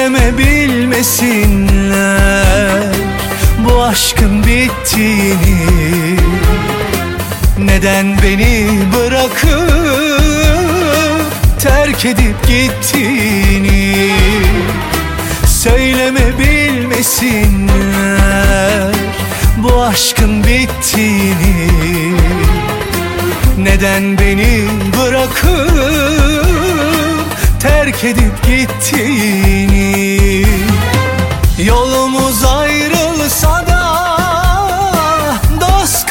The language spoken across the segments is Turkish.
Söyleme bilmesinler Bu aşkın bittiğini. Neden beni bırakıp Terk edip gittiğini? Söyleme bilmesinler Bu aşkın bittiğini. Neden beni bırakıp terk edip gittiğini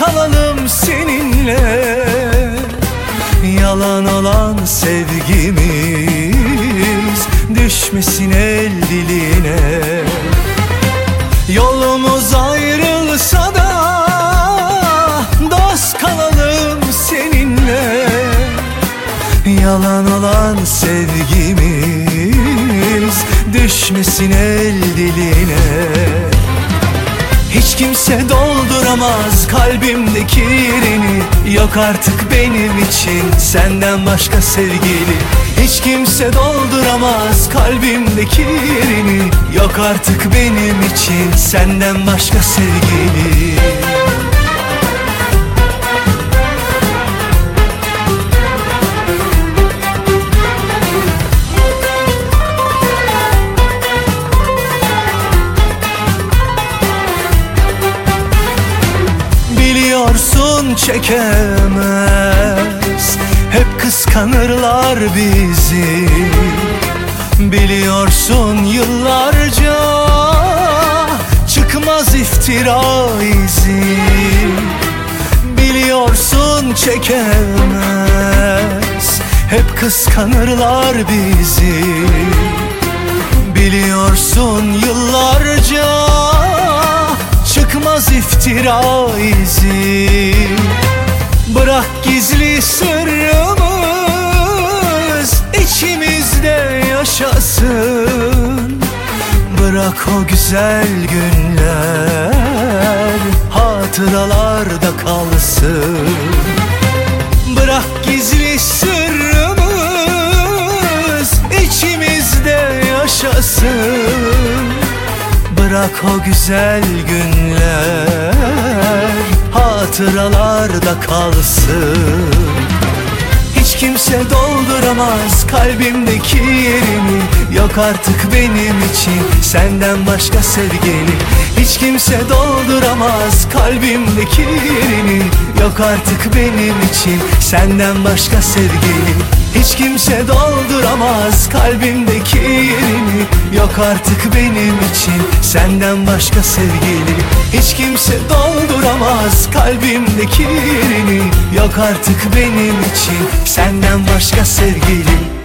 kalalım seninle. Yalan olan sevgimiz düşmesin el diline. Yolumuz ayrılsa da dost kalalım seninle. Yalan olan sevgimiz düşmesin el diline kimse dolduramaz kalbimdeki yerini Yok artık benim için senden başka sevgili. Hiç kimse dolduramaz kalbimdeki yerini Yok artık benim için senden başka sevgili biliyorsun çekemez. Hep kıskanırlar bizi. Biliyorsun yıllarca Çıkmaz iftira izi. Biliyorsun çekemez. Hep kıskanırlar bizi. Biliyorsun yıllarca çıkmaz iftira izi gizli sırrımız içimizde yaşasın. Bırak o güzel günler hatıralarda kalsın. Bırak gizli sırrımız içimizde yaşasın. Bırak o güzel günler hatıralarda kalsın. Hiç kimse dolduramaz kalbimdeki yerini Yok artık benim için senden başka sevgili. Hiç kimse dolduramaz kalbimdeki yerini Yok artık benim için senden başka sevgili Hiç kimse dolduramaz kalbimdeki yerini. Yok artık benim için senden başka sevgili. Hiç kimse dolduramaz kalbimdeki yerini. Yok artık benim için senden başka sevgili